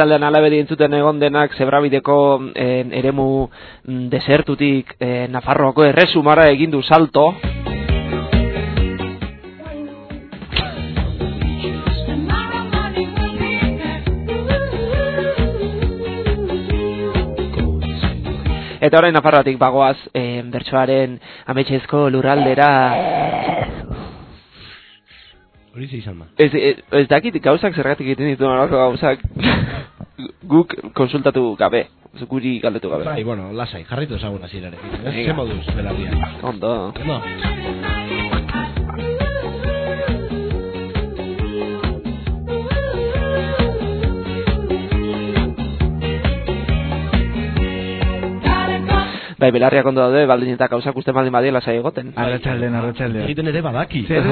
arratsaldean alabedi entzuten egon denak zebrabideko eh, eremu mm, desertutik eh, Nafarroako erresumara egin du salto. Eta orain Nafarroatik bagoaz eh, bertsoaren ametxezko lurraldera Hori izan da. Ez, ez, ez dakit gauzak zergatik egiten ditu horako gauzak guk konsultatu gabe, guri galdetu gabe. Bai, bueno, lasai, jarritu ezagun hasierarekin. Ez ze moduz, belarria. Ondo. Ondo. Bai, belarriak ondo daude, baldin eta gauzak uste baldin badia lasai egoten. Arratxalden, arratxalden. Egiten ere badaki. Zer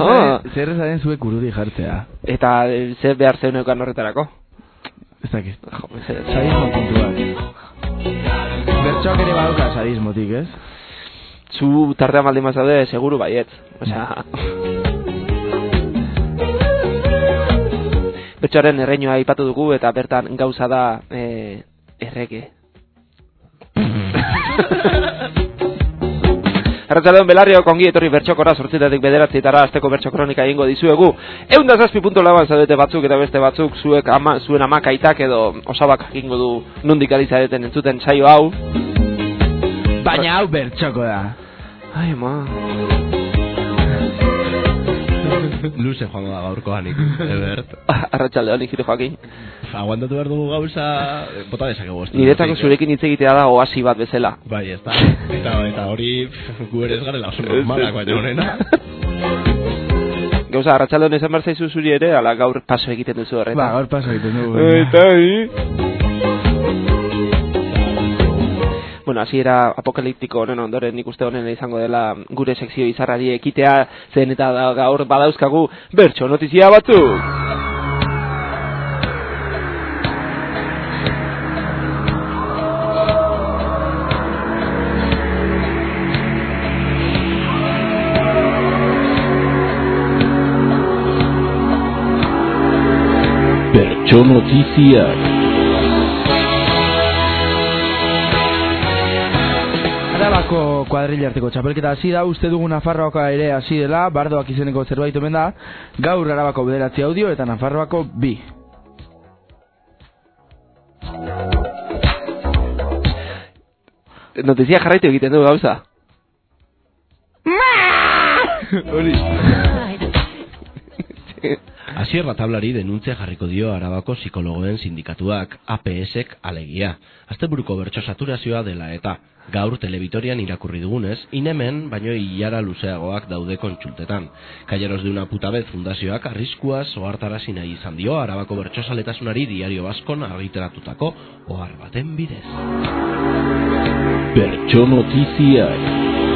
zer esaten zuek urudi jartzea? Eta eh, zer behar zeun eukan horretarako? Ez dakit. Jo. Sadismo puntuak. Bertsoak ere badauka sadismotik, ez? Zu tartean baldin bazaude, seguru baietz. Osea... Betxoaren erreinoa aipatu dugu eta bertan gauza da eh, errege. Arratxaldeon belarrio kongi etorri bertxokora sortzitatik bederatzietara azteko bertxo kronika egingo dizuegu. Egun da zazpi puntu laban zaudete batzuk eta beste batzuk zuek ama, zuen amakaitak edo osabak egingo du nundik ari zareten entzuten saio hau. Baina hau bertxoko da. Ai, ma. Luze joango da gaurkoan ik, Ebert. Arratxaldeon ikire joakin. Aguantatu behar dugu gauza, bota dezakegu ez. Niretako zurekin hitz egitea da oasi bat bezala. Bai, ez da. Eta, eta hori, gu ere ez garela oso normalak baina honena. Gauza, arratxaldeon esan behar zaizu zuri ere, ala gaur paso egiten duzu horretan. Ba, gaur paso egiten dugu. Eta, Bueno, así era apokaliptiko honen ondoren nik uste honen izango dela gure sekzio izarrari ekitea zen eta da, gaur badauzkagu bertso notizia batzuk. Bertso notiziak. Arabako kuadrilla arteko txapelketa hasi da, uste dugu Nafarroako ere hasi dela, bardoak izeneko zerbait omen da, gaur Arabako bederatzi audio eta Nafarroako bi. Notizia jarraitu egiten du gauza. Hori. Asier tablari denuntzia jarriko dio Arabako psikologoen sindikatuak, APSek alegia. Asteburuko bertso saturazioa dela eta gaur telebitorian irakurri dugunez, inemen baino hilara luzeagoak daude kontsultetan. Kalleros de una puta vez fundazioak arriskuaz ohartarazi nahi izan dio Arabako bertsosaletasunari diario baskon argiteratutako ohar baten bidez. Bertso notiziak.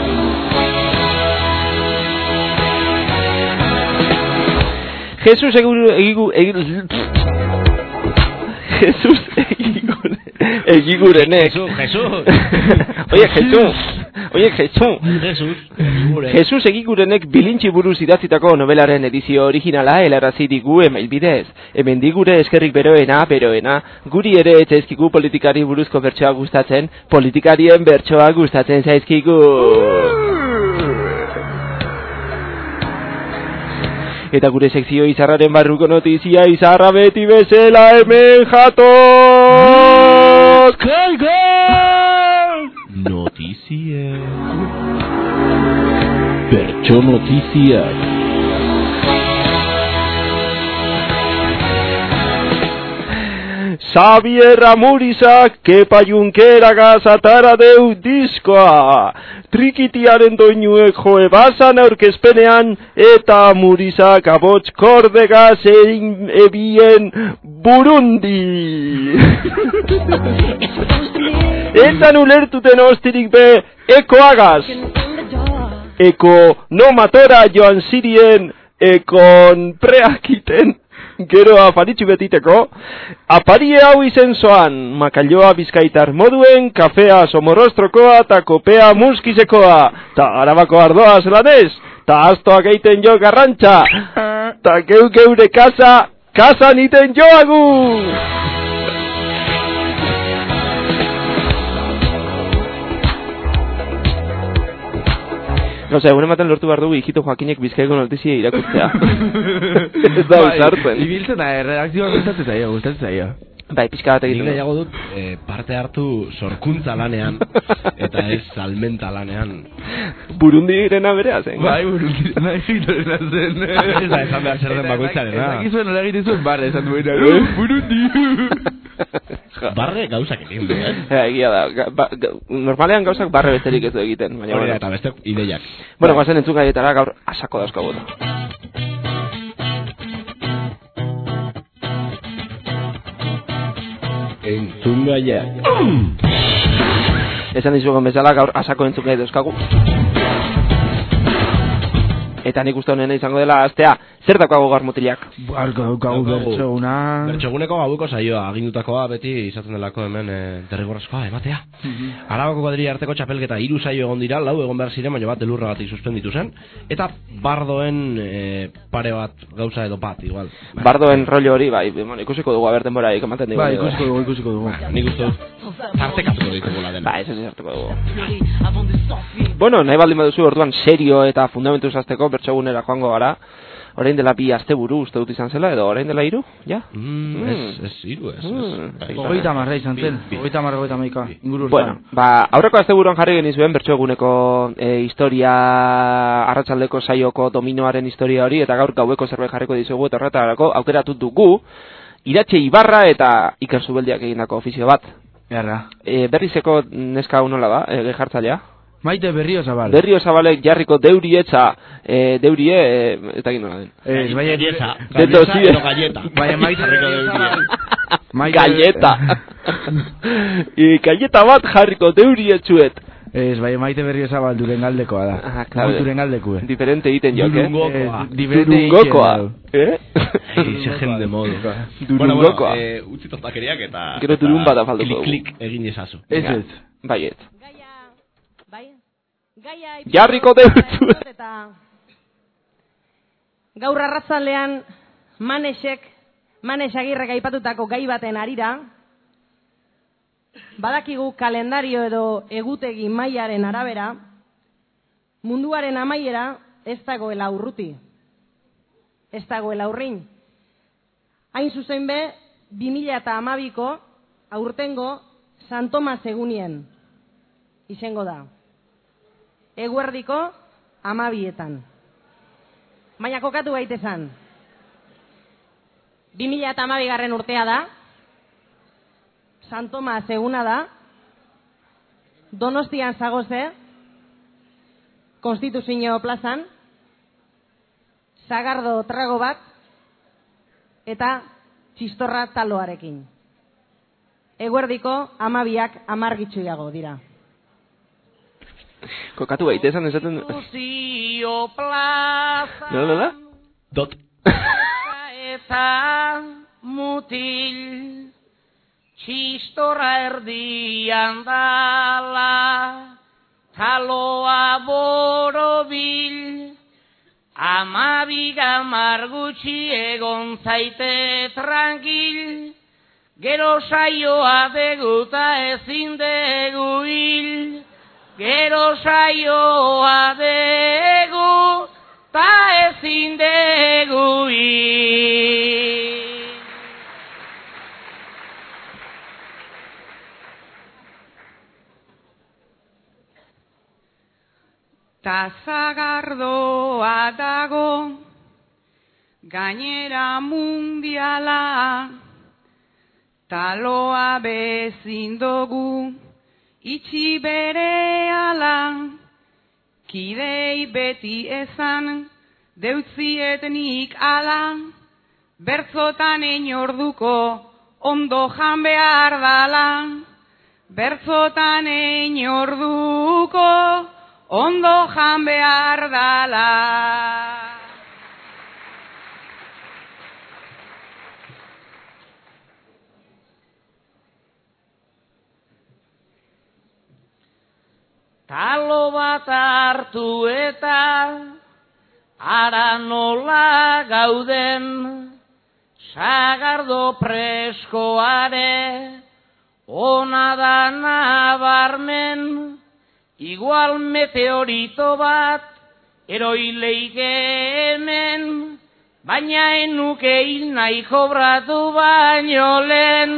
Jesus egigu... egigu, egigu Jesus egigure, egigurenek. Jesús, Jesús. Oye, Jesus. Oye, Jesus. Jesus. Jesus egigurenek bilintxi buruz idatzitako novelaren edizio originala helarazi digu email bidez. Hemen digure eskerrik beroena, beroena, guri ere etzaizkigu politikari buruzko bertsoa gustatzen, politikarien bertsoa gustatzen zaizkigu. Eta gure sekzio izarraren barruko notizia izarra beti bezala hemen jatok! Notizie. Bertso notiziak. Xavier Amurizak kepa junkeragaz atara deu diskoa. Trikitiaren doinuek joe bazan aurkezpenean eta Amurizak abots kordegaz egin ebien Burundi. Etan ulertuten ostirik be ekoagaz. Eko no matora joan zirien ekon preakiten gero afaritxu betiteko, aparie hau izen zoan, makailoa bizkaitar moduen, kafea somorrostrokoa eta kopea muskizekoa, ta arabako ardoa zelanez, ta astoak eiten jo garrantxa, ta geu geure kasa, kasa niten joagu! Gauza, egun ematen lortu behar dugu hijito Joakinek bizkaiko notizia irakurtzea. Ez da Bai, usartzen. Ibiltzen da, redakzioa gustatzen zaio, gustatzen zaio. Bai, pixka bat Nik egiten nahiago dut eh, parte hartu sorkuntza lanean eta ez salmenta lanean. Burundi irena berea zen. Bai, burundi, nahi gitorena zen. Ez da esan behar zer den bakoitzarena. Eta dakizuen nola egiten zuen, barre, esan duena. "Uh, Burundi. Barre gauzak egin du, eh? Ja, egia da. Ga, ba, ga, normalean gauzak barre besterik ez du egiten. Baina, Hori eta beste ideiak. bueno, guazen entzun gaietara gaur asako dauzkagu. Entzun gaia. Esan dizugun bezala gaur asako entzun gai dauzkagu. Eta nik uste honena izango dela astea, zer dakoago gaur mutilak? Barko daukagu Daukagu. bertxoguna. Bertxoguneko gaueko saioa agindutakoa beti izaten delako hemen e, derrigorrezkoa ematea. Arabako kuadrilla arteko txapelketa hiru saio egon dira, lau egon behar ziren, baina bat elurragatik suspenditu zen. Eta bardoen e, pare bat gauza edo bat, igual. Bardoen rollo hori, bai, bueno, ikusiko dugu aber denbora ematen digu. Bai, ikusiko dugu, ikusiko dugu. Nik uste dut, tartekatuko ditugula dena. Ba, eso sí hartuko dugu. Bueno, nahi baldin baduzu orduan serio eta fundamentu azteko bertsogunera joango gara. Orain dela bi asteburu uste dut izan zela, edo orain dela hiru, ja? Mm, ez, ez, hiru ez. ez. Mm. Hogeita marra izan zen, hogeita marra, hogeita maika, inguru Bueno, ba, aurreko asteburuan jarri genizuen bertsoguneko e, historia arratsaldeko saioko dominoaren historia hori eta gaur gaueko zerbait jarriko dizugu eta horretarako aukeratu dugu Iratxe Ibarra eta Iker Zubeldiak egindako ofizio bat. Erra. E, berrizeko neska hau nola da, e, jartzailea? Maite berrio zabal. Berrio Zabalek jarriko deurietza, e, deurie, e, ez dakit nola den. Ez, baina... Galleta. Beto, Galleta sí. edo galleta. Baina maite berrio dugu. zabal. Maite- Galleta! e, galleta bat jarriko deurietzuet. Ez, bai, maite berrio zabal duren galdekoa da. Ah, claro. duren galdekue. Diferente egiten jok, eh? Durungokoa. Eh, diferente Durungokoa. Eh? Ei, ze jende modu. Durungokoa. Bueno, bueno, eh, utzi tontakeriak eta... Gero eta durun bat afalduko Klik, klik egin ezazu. Ez, ez. Bai? Gaia Jarriko deutzu. eta gaur arratzalean manesek, manes agirrek aipatutako gai baten arira, badakigu kalendario edo egutegi mailaren arabera, munduaren amaiera ez dagoela urruti. Ez dagoela urrin. Hain zuzen be, 2000 eta amabiko aurtengo San Tomas egunien izango da. Eguerdiko amabietan. Baina kokatu gaitezan. 2000 eta amabigarren urtea da. San Tomas eguna da. Donostian zagoze. Konstituzio plazan. Zagardo trago bat. Eta txistorra taloarekin. Eguerdiko amabiak amargitxuiago dira. Kokatu gaitezen esaten... Konstituzio plaza. Nola, nola? Dot. eta mutil txistorra erdian dala taloa borobil amabiga margutxi egon zaite tranquil gero saioa deguta ezin degu hil gero saioa degu ta ezin degu Ta zagardoa dago gainera mundiala taloa bezin dugu itxi bere ala kidei beti ezan deutzietnik ala. Bertzotan orduko ondo jan behar dala. Bertzotan orduko ondo jan behar dala Talo bat hartu eta ara nola gauden sagardo preskoare ona da nabarmen igual meteorito bat eroileike hemen, baina enuke nahi kobratu baino lehen,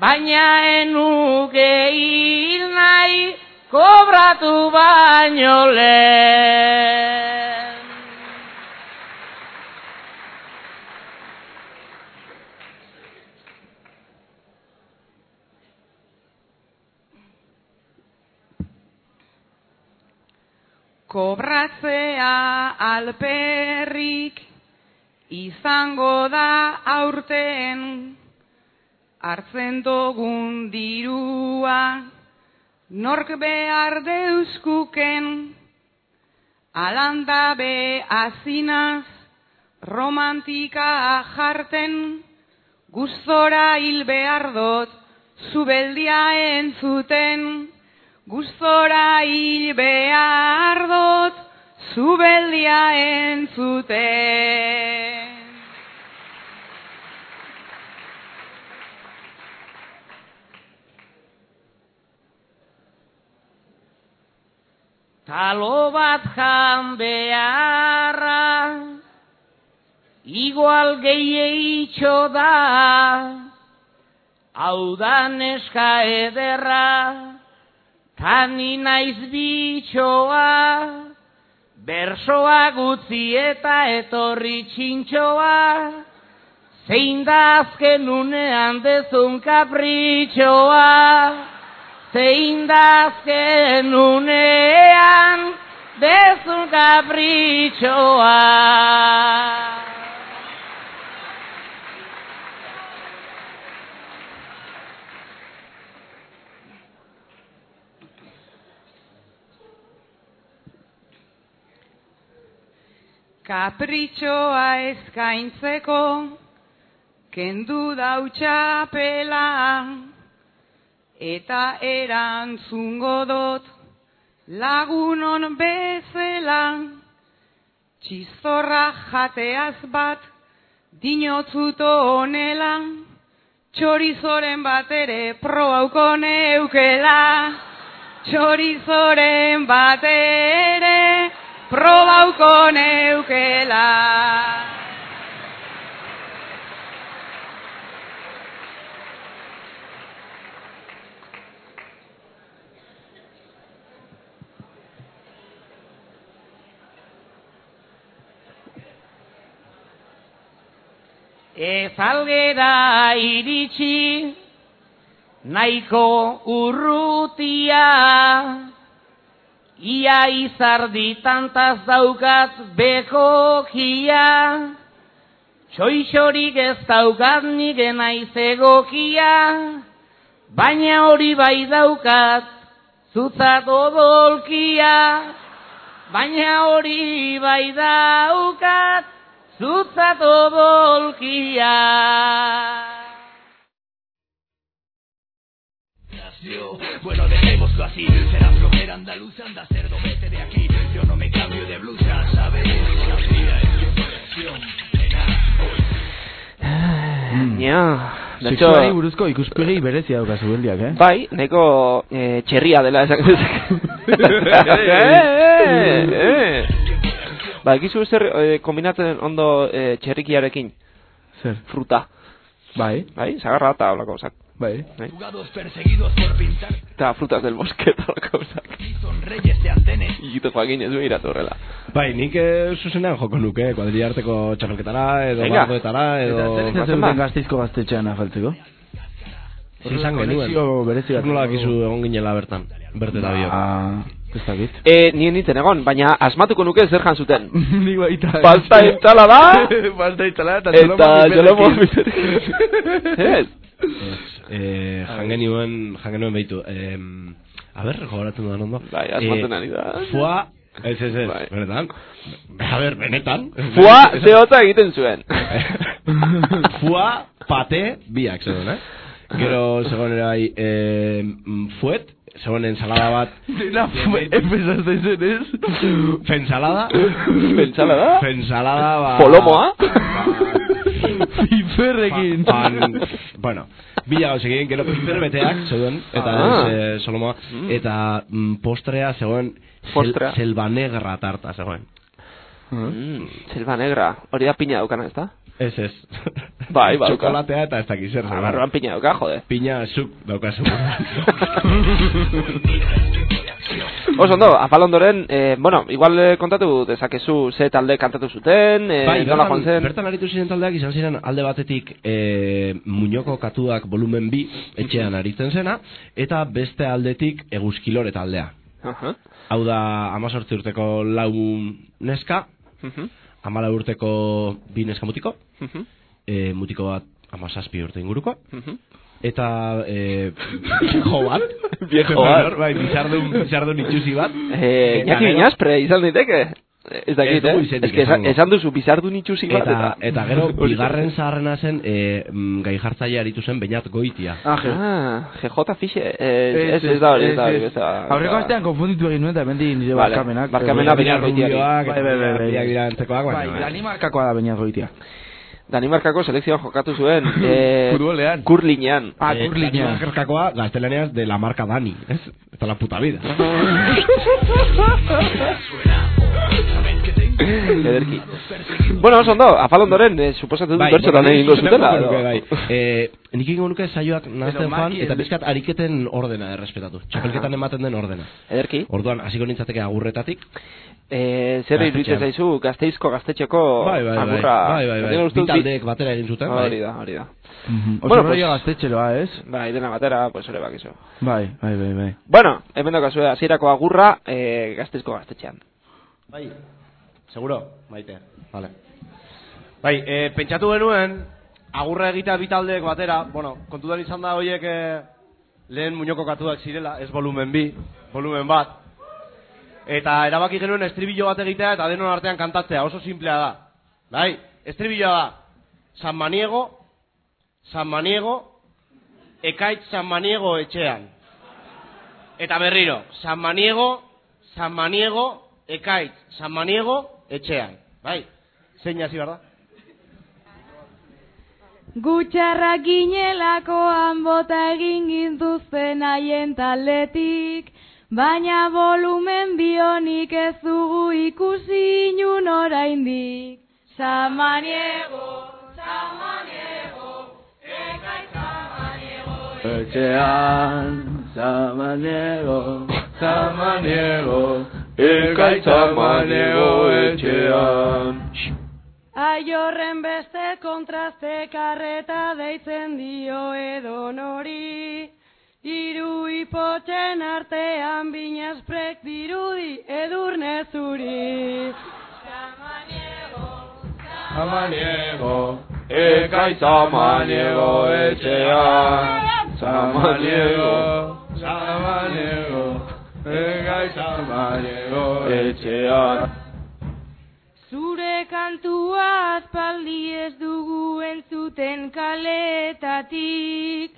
baina enuke nahi kobratu baino lehen. Kobratzea alperrik izango da aurten hartzen dugun dirua nork behar deuskuken alanda be azinaz romantika jarten gustora hil behar dut zubeldia entzuten Gustora hil behar dut, zubeldia entzuten. Talo bat jan beharra, igual gehietxo da, hau da neska ederra, Tani naiz bitxoa, bersoa gutzi eta etorri txintxoa, zein da azken unean dezun kapritxoa, zein da azken unean dezun kapritxoa. Kapritxoa eskaintzeko, kendu dautxapela, eta erantzungo dot lagunon bezela, txizorra jateaz bat, dinotzuto honela, txorizoren bat ere probauko neukela, txorizoren bat ere probauko neukela. Ez algera iritsi, nahiko urrutia, ia izardi tantaz daukat bekokia, txoixorik ez daukat nire naiz egokia, baina hori bai daukat, zutzat odolkia, baina hori bai daukat, zutzat odolkia. Bueno, dejémoslo así, será flojera andaluza, anda cerdo, vete de aquí. Yo no me cambio de blusa, ¿sabes? La vida es mi colección, nena, hoy. Ja, Sexuari buruzko ikuspegi berezia daukazu beldiak, eh? Bai, neko eh, txerria dela esak eh, eh. Ba, egizu zer eh, kombinatzen ondo eh, txerrikiarekin, Zer? fruta. Bai, Bai, sagarra eta olako osak. bai. Jugados perseguidos por pintar Eta frutas del bosque eta osak. y son reyes de andenes. Ikito joakin ez behiratu horrela. Bai, nik eh, zuzenean joko nuke, kuadrilla arteko txapelketara, edo Venga. bardoetara, edo... Eta zer gazteizko gaztetxean afaltzeko? Izan genuen. Konexio berezi bat. Nola egon ginela bertan, berte eta biok. Ez dakit. E, nien nintzen egon, baina asmatuko nuke zer jan zuten. Nik baita. Pasta ensalada Pasta ensalada eta jolomo. Ez? Eh, jangenuen, jangenuen behitu. Eh, a ber, gogoratzen dudan ondo. Bai, asmatzen ari da. Fua, ez, ez, ez, Bai. benetan. A ber, benetan. Fua zehotza egiten zuen. Fua, pate, biak zegoen, eh? Gero, zegoen ere bai, eh, fuet, zegoen ensalada bat, Dena empezazte zen ez? fensalada, Pentsala da? fensalada, ba... Polomoa? Ba, Piperrekin. Pan, bueno, bila gauz egin, gero piper beteak, zeuden, eta Ah. ez, eh, Solomoa, eta mm, postrea zegoen, Postrea. selva negra tarta zegoen. Mm, selva negra. Hori da pina daukana, ez da? Ez, ez. Bai, bai, Txokolatea eta ez dakiz zer. Barruan pina dauka, jode. Pina zuk daukazu. Oso ondo, afalondoren, eh, bueno, igual eh, kontatu dezakezu ze talde kantatu zuten, eh, bai, nola joan zen. bertan aritu ziren taldeak izan ziren alde batetik e, muñoko katuak volumen bi etxean aritzen zena, eta beste aldetik eguzkilore taldea. Aha. Hau da, amazortzi urteko lau neska, Mhm. Amala urteko bi neska mutiko, Mhm. e, mutiko bat amazazpi urte inguruko, Mhm. eta e, jo bat, Viejo bat. bai, bizardun, bizardun itxusi bat, Eh, Eta Iñaki gero- Inaspre, izan daiteke. Ez dakit, Ez dugu eh? Ez que esan, esan duzu bizardun itxusi bat, eta, eta gero, bigarren zaharrena zen, e, gai jartzaile aritu zen Beñat Goitia. Ah, je- Ah, GJ Fixe. Eh, ez, ez da hori, ez da hori. ez da- Aurreko astean konfunditu egin nuen, eta hemen nire Vale, barkamenak. barkamena Eh, Beñat Goitiari. Rubioak, Bai, bai, bai, bai. Bai, Danimarkakoa da Beñat Goitia. Danimarkako selekzioan jokatu zuen. eh, Futbolean. Kurlinean. Ah, Eh, kurlinean. Danimarkakoa gaztelaniaz de la marca Dani, ez? Eta la puta vida. Ederki. Bueno, oso ondo, afalondoren, eh, suposatzen dut bertxotan nik egingo zutela. bai. Eh, nik egingo nuke saioak nazten joan, Maki, eta bizkat ariketen ordena errespetatu. Txapelketan ematen den ordena. Ederki. Orduan, hasiko nintzateke agurretatik. Eh, zer iruditzen zaizu, gazteizko gaztetxeko Bai, bai, bai. agurra. Bai, bai, bai. bi- taldeek batera egin zuten, Hori bai. da, hori da. Mhm. Oso Bueno, pues- gaztetxeroa, ez? Bai, dena batera, pues ere bakizu. Bai, bai, bai, bai. Bueno, hemen daukazue hasierako agurra eh, gazteizko gaztetxean. Bai. Seguro, maite. Vale. Bai, e, pentsatu genuen, agurra egitea bi taldeek batera, bueno, kontutan izan da horiek e, lehen muñoko katuak zirela, ez volumen bi, volumen bat. Eta erabaki genuen estribillo bat egitea eta denon artean kantatzea, oso simplea da. Bai, estribilloa da, San Maniego, San Maniego, ekaitz San Maniego etxean. Eta berriro, San Maniego, San Maniego, ekaitz, San Maniego, etxean. Bai, zein hasi behar da? Gutxarrak ginelakoan bota egin gintuzten haien taldetik, baina volumen bionik ez dugu ikusi inun oraindik. Samaniego, samaniego, ekai samaniego, Etxean, samaniego, samaniego, ekaitz samaniego etxean. Aiorren beste kontraste karreta deitzen dio edo nori. Hiru ipotxen artean binazprek dirudi edurne zuri. Samaniego, samaniego etxean. Samaniego, samaniego, ekaitz samaniego etxean. Zure kantua aspaldi ez dugu entzuten kaletatik.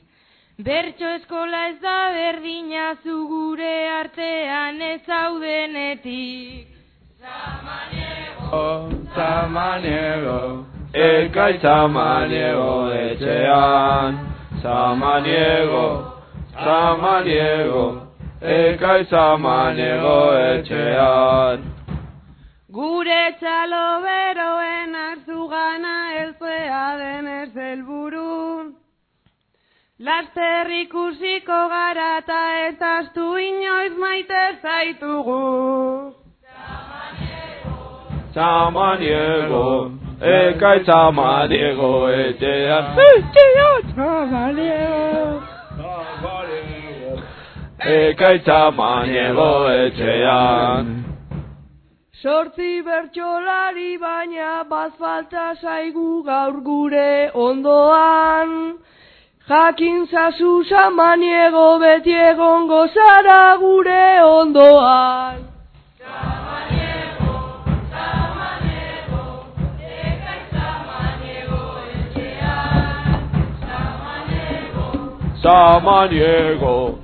Bertso eskola ez da berdina zu gure artean ez zaudenetik. Samaniego, ekaitz samaniego etxean. Samaniego, samaniego, ekaitz samaniego etxean. Gure txalo beroen hartu gana elzea denez helburu. Laster ikusiko gara eta ez astu inoiz maite zaitugu. Samaniego, ekaitz samaniego etxean. Etxean, samaniego. Ekaitz samaniego etxean. Sortzi bertsolari baina bat falta zaigu gaur gure ondoan. Jakin zazu samaniego beti egongo zara gure ondoan. Samaniego, ekaitz samaniego etxean.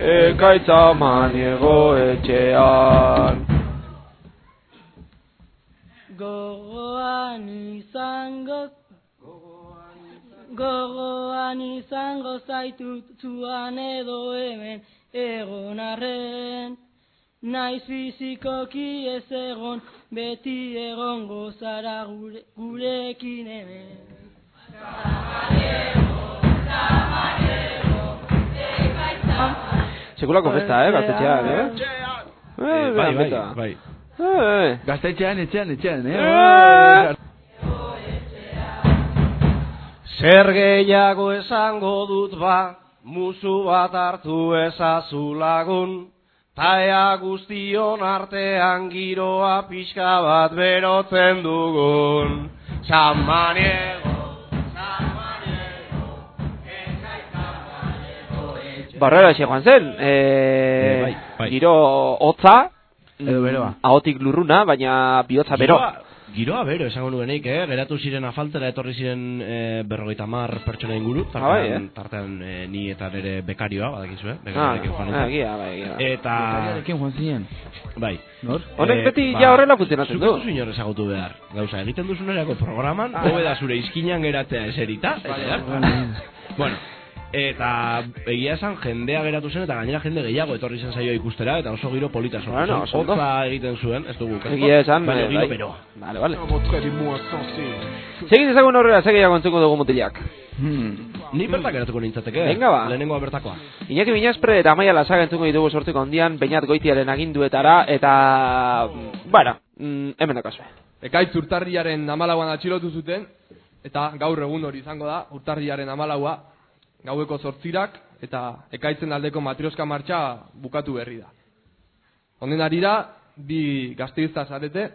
ekaitza maniego etxean. Gogoan izango Gogoan izango zaitut zuan edo hemen egon arren. Naiz fizikoki ez egon beti egongo zara gure, gurekin hemen Sekulako festa, eh, gaztetxean, eh? Eh, bai, bai, festa. bai. Eh, Gaztetxean, etxean, etxean, eh? Eh. Zer gehiago esango dut ba, musu bat hartu ezazu lagun, ta ea guztion artean giroa pixka bat berotzen dugun. San Maniego, Barrera xe joan zen, eh, Eh, bai, bai. giro hotza, Edo beroa. ahotik lurruna, baina bihotza bero. Giroa, bero, esango nuenik, eh? Geratu ziren afaltera etorri ziren eh, berrogeita mar pertsona inguru, tartean, Ah, bai, eh? tartean eh, ni eta nire bekarioa, badakizu, eh? Ah, Bekarioarekin joan ah, egia, bai, egia. Eta... Bekariarekin joan zinen. Bai. Nor? Honek beti ja horrela funtzionatzen du. ez duzu inor ezagutu behar. Gauza, egiten duzunerako programan, Ah. hobe da zure izkinan geratzea eserita. eta- bueno, eta egia esan jendea geratu zen eta gainera jende gehiago etorri zen saioa ikustera eta oso giro polita sortu Bueno, zen. oso. Hotza egiten zuen, ez dugu. Egia esan, baina eh, giro bai. beroa. Vale, vale. Segin ezagun horrela, segiago entzuko dugu mutilak. Hmm. Ni bertak geratuko nintzateke. Venga, ba. Lehenengoa bertakoa. Iñaki Minaspre eta Amaia Lasaga entzuko ditugu sortuko ondian, Beñat Goitiaren aginduetara, eta... Bueno, mm, hemen dakazue. Ekaitz urtarriaren amalauan atxilotu zuten, eta gaur egun hori izango da, urtarriaren amalaua, gaueko sortzirak, eta ekaitzen aldeko matrioska martxa bukatu berri da. Honen arira, bi gazteizta zarete,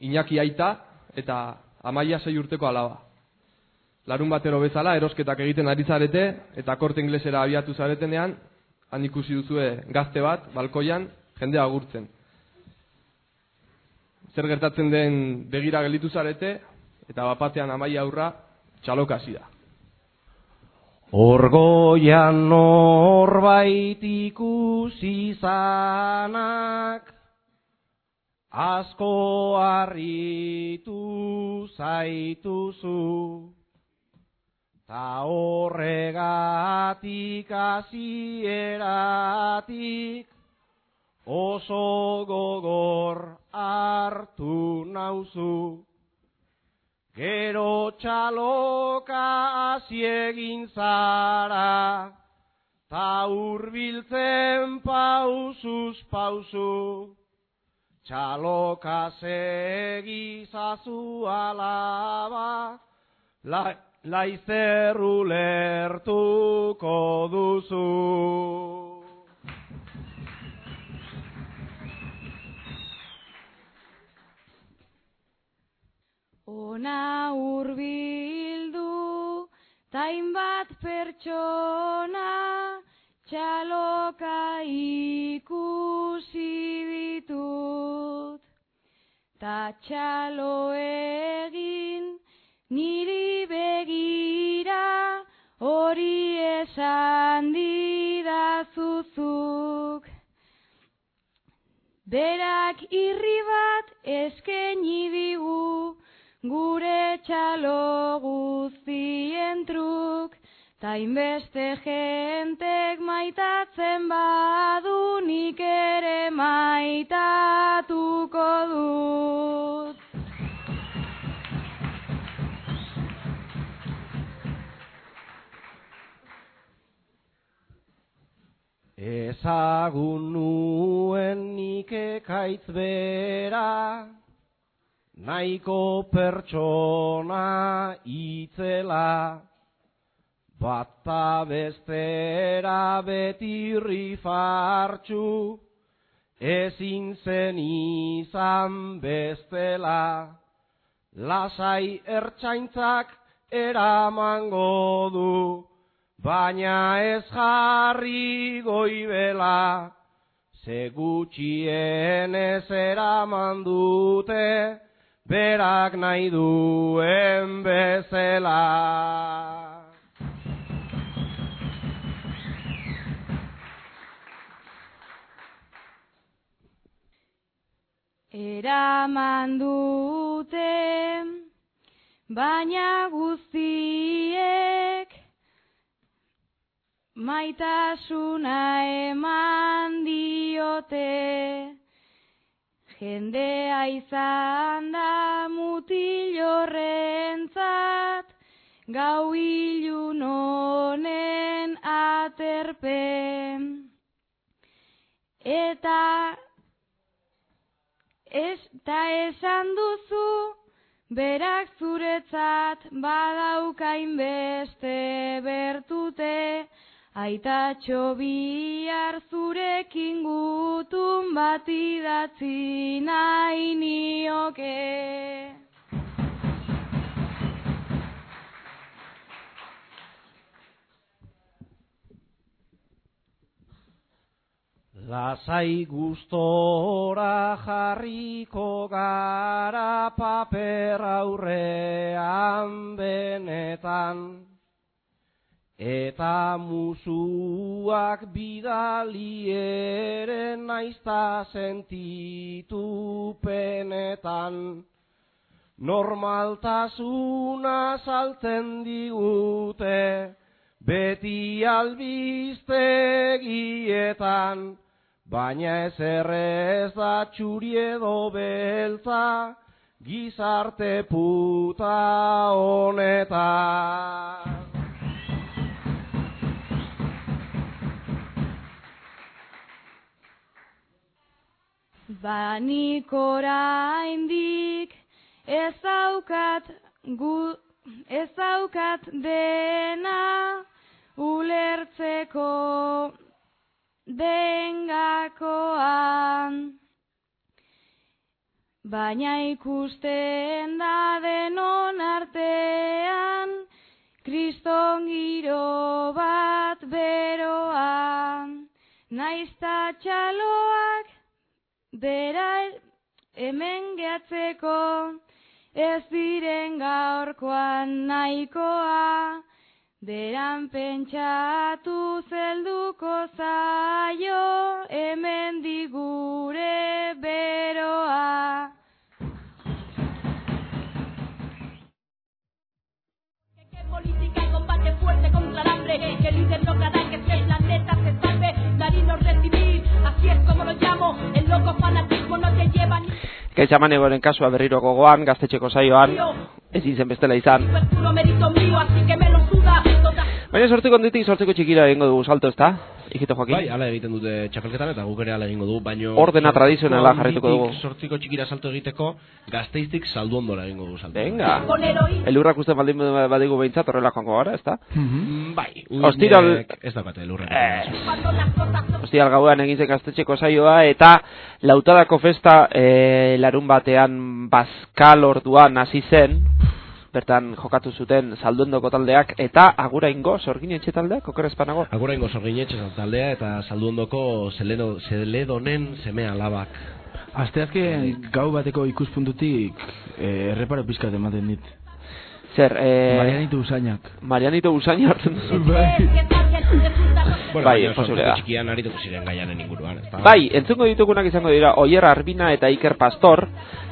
Iñaki aita eta amaia sei urteko alaba. Larun batero bezala, erosketak egiten ari zarete, eta korte inglesera abiatu zaretenean, han ikusi duzue gazte bat, balkoian, jendea agurtzen zer gertatzen den begira gelditu zarete, eta bapatean amaia aurra txalokasi da. Orgoian norbait ikusi zanak, asko harritu zaituzu, ta horregatik hasieratik oso gogor hartu nauzu. Gero txaloka hasi egin zara, ta hurbiltzen pausuz pausu. Txaloka segizazu alaba, la, laizerru lertuko duzu. Ona hurbildu tainbat pertsona txaloka ikusi ditut. Ta txalo egin niri begira hori esan didazuzuk. Berak irri bat eskaini digu gure txalo guztien truk, ta inbeste jentek maitatzen badu nik ere maitatuko dut. Ezagun nuen nik ekaitz bera, nahiko pertsona itzela, bata bestera beti rifartxu, ezin zen izan bestela, lasai ertsaintzak eramango du, baina ez jarri goibela, ze gutxien ez eraman dute, berak nahi duen bezela. Eraman dute, baina guztiek maitasuna eman diote. Jendea izan da mutilorrentzat, gau ilun honen aterpen. Eta Ez, ta esan duzu, berak zuretzat badaukain beste bertute, aitatxo bihar zurekin gutun bat idatzi nahi nioke. Lasai gustora jarriko gara paper aurrean benetan, eta musuak bidali ere naizta sentitu penetan, normaltasuna saltzen digute, beti albiztegietan, baina ez errez da txuri edo beltza, gizarte puta honetan. Banik oraindik ez daukat gu, ez daukat dena ulertzeko dengakoan. Baina ikusten da denon artean, kriston giro bat beroan. Naizta txaloak bera hemen gehatzeko, ez diren gaurkoan nahikoa, beran pentsatu zelduko zaio, hemen digure beroa. política y combate fuerte contra el hambre que el líder logrará que este planeta se así es como lo llamo el loco fanatismo no te lleva ni Gaitza manegoren kasua berriro gogoan, gaztetxeko saioan, ezin zen bestela izan. Baina sortzeko onditik sortzeko txikira egingo dugu salto, ezta? Ikito Joaquin? Bai, ala egiten dute txapelketan eta guk ere ala egingo du, baino... Ordena tradizionala jarraituko dugu. Sortziko txikira salto egiteko, gazteiztik saldu ondola egingo du salto. Venga. Elurrak uste baldin badigu behintzat horrela joango gara, ezta? Mm, bai, Ostiral... ez daukate elurrak. Eh, Ostiral gauean egin zen gaztetxeko saioa eta lautadako festa e, larun batean bazkal orduan hasi zen, bertan jokatu zuten salduendoko taldeak eta aguraingo sorginetxe taldeak, okerrezpanago. Aguraingo sorginetxe taldea eta salduondoko zeleno, zeledonen seme alabak. Asteazken gau bateko ikuspuntutik eh, erreparo pizkat ematen dit. Zer, eh... Marianito Usainak. Marianito Usaina hartzen duzu. Bai, baina posible da. txikian arituko ziren gaianen inguruan. Bai, entzungo ditugunak izango dira Oier Arbina eta Iker Pastor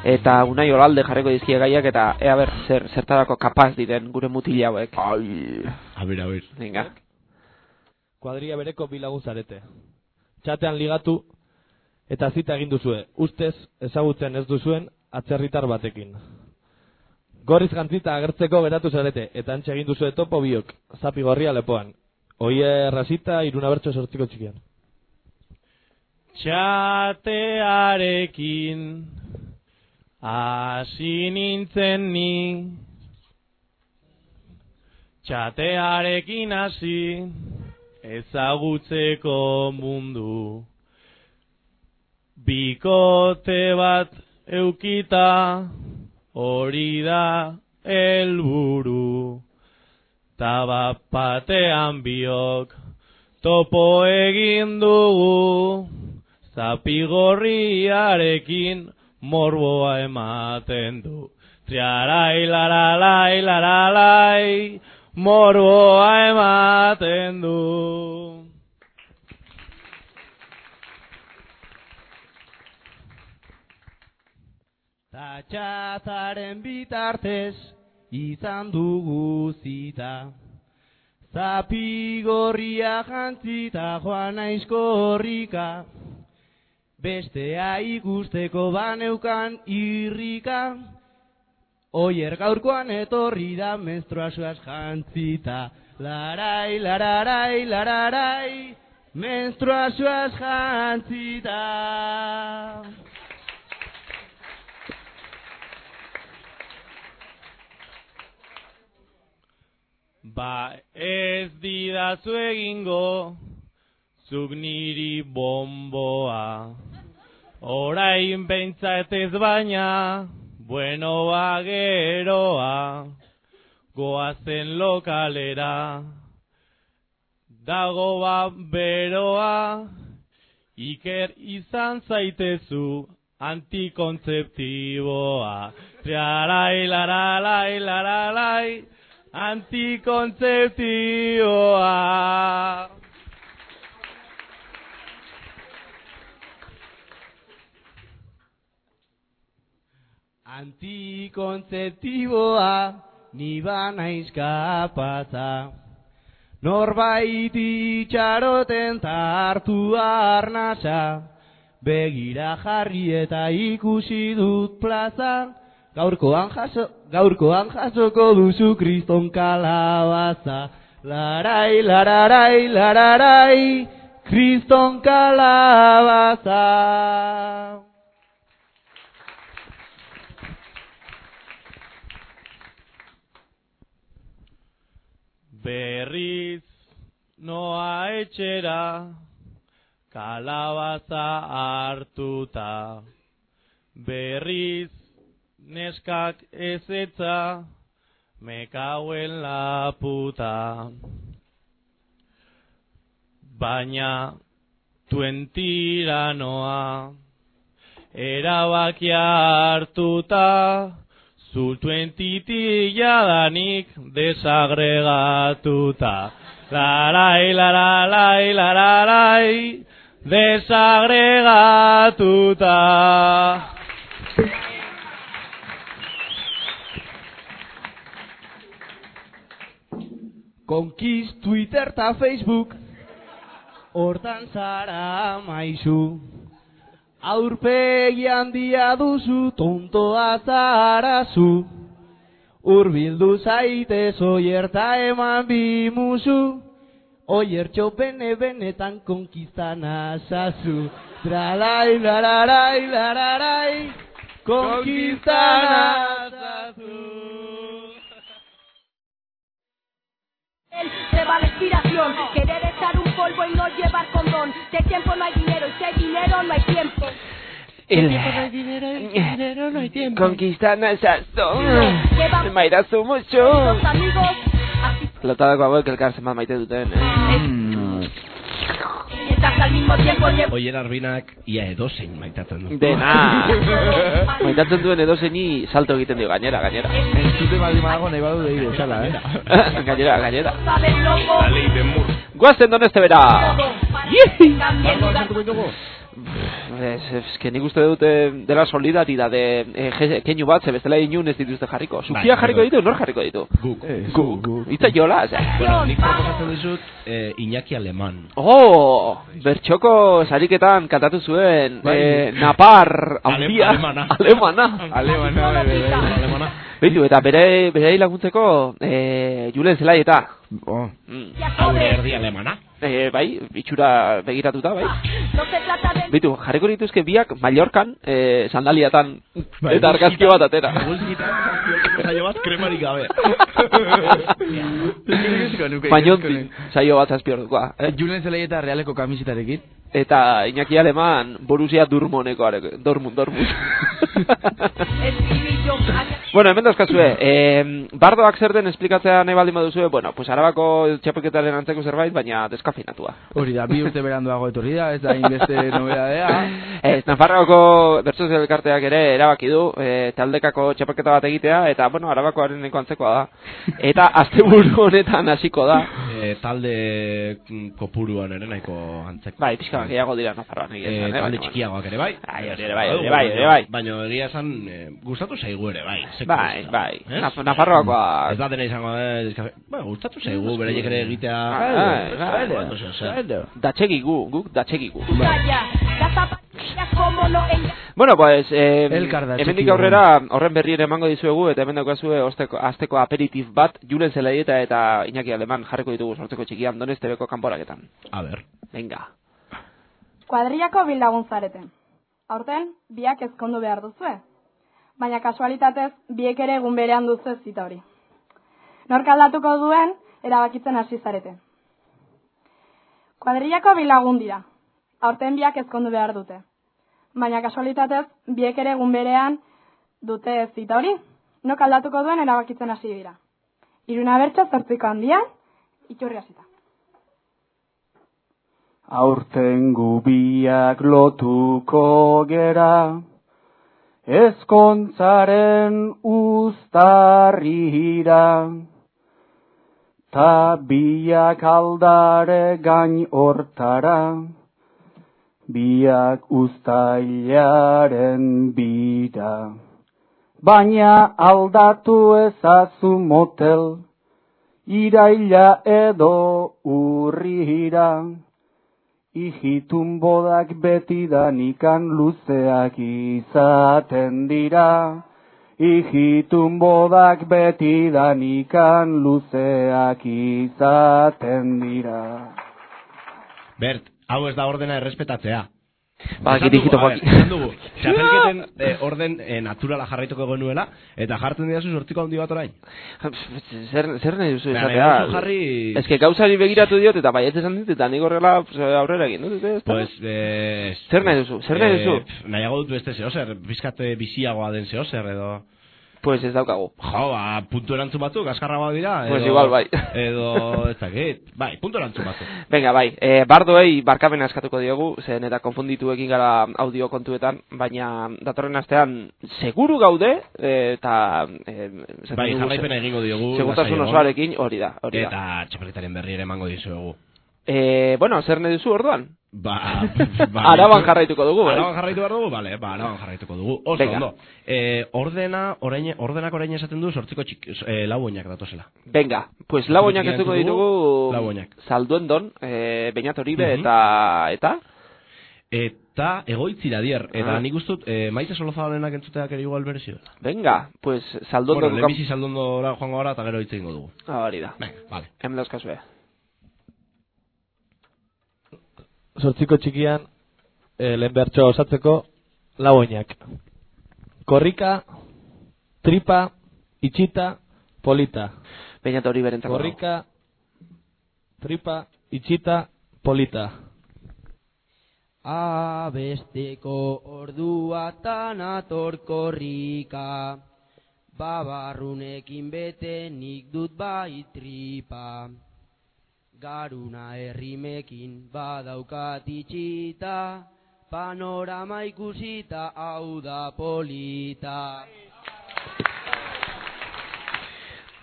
eta Unai Olalde jarriko dizkie gaiak eta ea ber zer zertarako kapaz diren gure mutil hauek. Ai, A ber, a ber. Venga. Kuadria bereko bi lagun zarete. Txatean ligatu eta zita egin duzue. Ustez ezagutzen ez duzuen atzerritar batekin. Gorriz jantzita agertzeko geratu zarete eta antxe egin duzue topo biok, zapi gorria lepoan. Oie rasita iruna bertso sortziko txikian. Txatearekin hasi nintzen ni Txatearekin hasi ezagutzeko mundu Bikote bat eukita, hori da helburu. Taba batean biok, topo egin dugu, zapigorriarekin morboa ematen du. Triarai, laralai, laralai, morboa ematen du. Tatxazaren bitartez izan dugu zita. Zapigorria jantzita joan aizkorrika. Bestea ikusteko baneukan irrika. Oier gaurkoan etorri da menstruazioaz jantzita. Larai, lararai, lararai, menstruazioaz jantzita. Ba ez didazu egingo, zuk niri bomboa. Orain behintzat ez baina, bueno ba geroa. Goazen lokalera, dago ba beroa. Iker izan zaitezu antikontzeptiboa. Triarai, laralai, laralai, antikontzeptioa. Antikontzeptiboa ni banaiz kapatza. Norbait itxaroten tartu arnasa. Begira jarri eta ikusi dut plaza. Gaurkoan jaso, gaurkoan jasoko duzu kriston kalabaza. Larai, lararai, lararai, kriston kalabaza. Berriz noa etxera, kalabaza hartuta. Berriz neskak ezetza, me cauen la puta. Baina tuen tiranoa, erabakia hartuta, zultuen titila danik desagregatuta. Larai, laralai, laralai, desagregatuta. Konkiz Twitter eta Facebook. Hortan zara maizu Aurpegi handia duzu Tontoa zarazu. Urbildu zaitez oierta eman bimuzu. Oiertxo bene benetan konkistan azazu. Tralai, lararai, lararai. Konkistan azazu Prueba la inspiración, querer echar un polvo y no llevar condón. De tiempo no hay dinero y si hay dinero no hay tiempo. El... dinero, no hay tiempo. Conquistan a sazón. Lleva Mairazu mucho. los amigos, así Lotadako hauek elkartzen bat maite duten, eh? Estás al mismo tiempo llevo. Oier arbinak ia edozein maitatzen du. Dena. Maitatzen duen edozeini salto egiten dio gainera, gainera. Entzute baldin badago nahi badu dei bezala, eh? gainera, gainera. Guazen doneste bera. cambia que nik uste dut eh, dela solidaridade eh, je- keinu bat, ze bestela inun ez dituzte jarriko. Sufia Bai, jarriko bai. ditu, nor jarriko ditu? Guk. Guk. Itza jola, eze. Bueno, nik proposatzen dizut eh, Iñaki Aleman. Oh, bertxoko sariketan kantatu zuen Bai. eh, Napar handia. alemana. Alemana. Alemana, bai. Alemana. Beitu, eta bere, bere laguntzeko eh, Julen Zelai eta. Oh. Mm. Haure erdi alemana. Eh, bai, itxura begiratuta, bai. Bitu, jarriko dituzke biak Mallorcan, eh, sandaliatan, Bai, eta argazki bat atera. Saio bat kremarik gabe. Bainonti, saio bat zazpi ordukoa. Eh? Julen Zelai eta realeko kamisetarekin. Eta Iñaki Aleman Borussia Dortmundeko Dortmund, Dortmund. bueno, hemen dauzkazue, eh, bardoak zer den esplikatzea nahi baldin baduzue, bueno, pues arabako txapelketaren antzeko zerbait, baina deskafinatua. Hori da, bi urte beranduago etorri da, ez da inbeste nobedadea. Ez, Nafarroako bertso elkarteak ere erabaki du e, taldekako txapelketa bat egitea eta bueno, Arabakoaren neko antzekoa da. Eta asteburu honetan hasiko da. E, talde mm, kopuruan ere nahiko antzeko. Bai, pixka bat gehiago dira Nafarroan egia E, esan, eh, talde baina- txikiagoak ere bai. Bai, hori ere bai, hori ere bai, hori ere bai. Baina egia esan, e, gustatu zaigu ere bai. Bai, bai. Naf- Nafarroakoak- Ez da dena izango, eh, dizkafe- Ba, gustatu zaigu, beraiek ere egitea. Bai, bai, zer. Datxegigu, guk datxegigu. Bueno, pues, eh, hemendik txiki aurrera horren berri ere emango dizuegu eta hemen daukazue osteko, asteko aperitif bat Julen Zelaieta eta Iñaki Aleman jarriko ditugu sortzeko txikian Donestebeko kanporaketan. A ber. Venga. Kuadrillako bilagun zarete. Aurten, biak ezkondu behar duzue. Baina kasualitatez, biek ere egun berean duzue zita hori. Nork aldatuko duen, erabakitzen hasi zarete. Kuadrillako bilagun dira. Aurten biak ezkondu behar dute. Baina kasualitatez, biek ere egun berean dute zita hori. Nork aldatuko duen erabakitzen hasi dira. Iruna bertso zortziko handian, iturri hasita. Aurten gubiak lotuko gera, ezkontzaren uztarrira, ta biak aldare gain hortara, biak uztailaren bira. Baina aldatu ezazu motel, iraila edo urrira, Ijitun bodak beti danikan luzeak izaten dira. Ijitun bodak beti danikan luzeak izaten dira. Bert, hau ez da ordena errespetatzea. Ba, ber, joakin. esan dugu, txapelketen eh, orden eh, naturala jarraituko genuela, eta jartzen didazu sortiko handi bat orain. Zer, zer nahi duzu esatea? jarri- Ez que gauzari begiratu diot eta baiet esan dit eta nik horrela aurrera egin dut. ez? Pues, eh, Zer nahi duzu? Zer nahi duzu? Pf, nahiago dut beste zehozer, bizkate biziagoa den zehozer, edo... Pues ez daukagu. Jo, ba, puntu erantzun batzuk, askarra bat dira, edo... Pues igual, bai. Edo, ez dakit, bai, puntu erantzun batzuk. Venga, bai, e, bardoei barkamena eskatuko diogu, zen eta konfunditu egin gara audio kontuetan, baina datorren astean seguru gaude, e, eta... E, Bai, jarraipena egingo diogu. Segurtasun osoarekin, hori da, hori da. Eta txapelketaren berri ere emango dizuegu. E, bueno, zer nahi duzu orduan? Ba, ba, Araban jarraituko dugu, bai. Araban jarraitu behar dugu, bale, ba, araban jarraituko dugu. Oso, Venga. ondo. E, ordena, orain, ordenak orain esaten du sortziko txik, e, lau oinak datozela. Venga, pues lau oinak Txikiak entzungo ditugu, lau oinak. Salduendon, e, Beñat Oribe Mhm. eta... eta? Eta egoitzira dier, eta Ah. nik ustut, e, maite solozabalenak entzuteak ere igual berezio. Venga, pues Salduendon... Bueno, lehenbizi saldondora joango gara eta gero hitz egingo dugu. Ah, hori da. Venga, vale. Hemen dauzkazue. Sortziko txikian, e, lehen bertsoa osatzeko, lau oinak. Korrika, tripa, itxita, polita. Beñat Oribe entzako. Korrika, tripa, itxita, polita. Abesteko orduatan atorkorrika, babarrunekin bete nik dut bai tripa. Garuna herrimekin badaukat itxita, panorama ikusita hau da polita.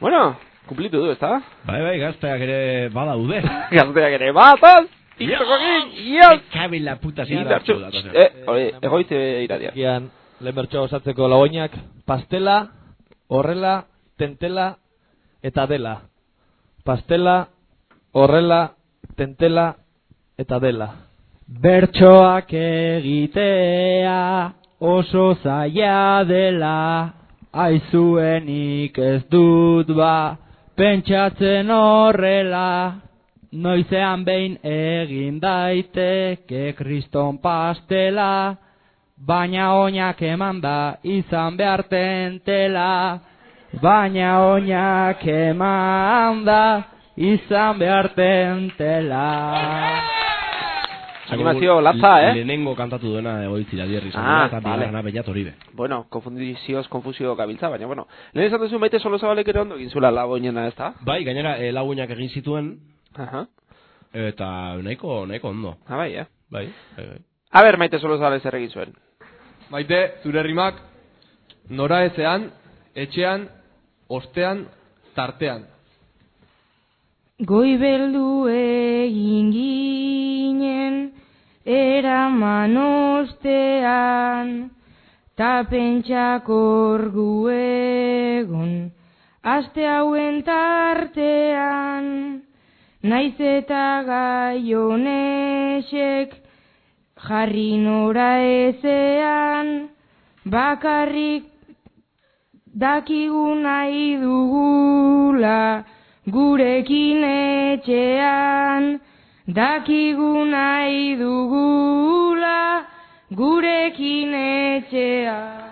Bueno, kumplitu du, ezta? Bai, bai, gazteak ere badaude. Gazteak ere batoz! Itzokokin, ios! Kabe la puta zin Indartxu. Eh, hori, egoitze iradia. Txikian, lehen bertsoa osatzeko lau oinak, pastela, horrela, tentela, eta dela. Pastela, horrela, tentela, eta dela. Bertsoak egitea oso zaila dela, aizuenik ez dut ba, pentsatzen horrela, noizean behin egin daiteke kriston pastela, baina oinak eman da izan behar tentela, baina oinak eman da izan behar tentela. Animazio latza, eh? Lehenengo kantatu duena egoitzira dierri izan Ah, eta vale. beiat hori be. Bueno, konfundizioz konfusio gabiltza, baina, bueno. Lehen esan duzu maite solo zabalek ere ondo egin zuela lagoinena, ez da? Bai, gainera, e, lagunak egin zituen, Aha. eta nahiko, nahiko ondo. Ah, bai, eh? Bai, bai, bai. A ber, maite solo zabalek zer egin zuen. Maite, zure rimak, nora ezean, etxean, ostean, tartean. Goibeldu egin ginen eraman ostean, ta pentsakor gu egon, aste hauen tartean, naiz eta gai honesek jarri nora ezean, bakarrik dakigu nahi dugula, gurekin etxean, dakigu nahi dugula, gurekin etxean.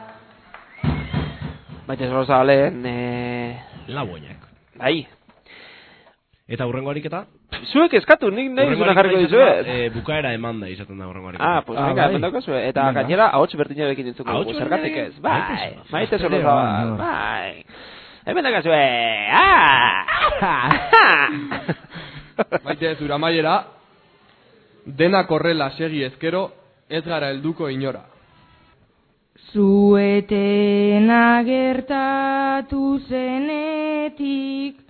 Maite solo zabalen, eh... Lagoinak. Bai. Eta hurrengo ariketa? Zuek eskatu, nik nahi zuna jarriko dizuet. da, E, bukaera emanda izaten da hurrengo ariketa. Ah, pues venga, hemen daukazue. Eta Venga. gainera, ahots berdinarekin entzuko Ahots dugu, zergatik ez. berdinarekin? Bai, Maite Ere, zabal, bai. bai. Hemen daukazue, ah! Maite, zure amaiera, dena korrela segi ezkero, ez gara helduko inora. Zuetena gertatu zenetik,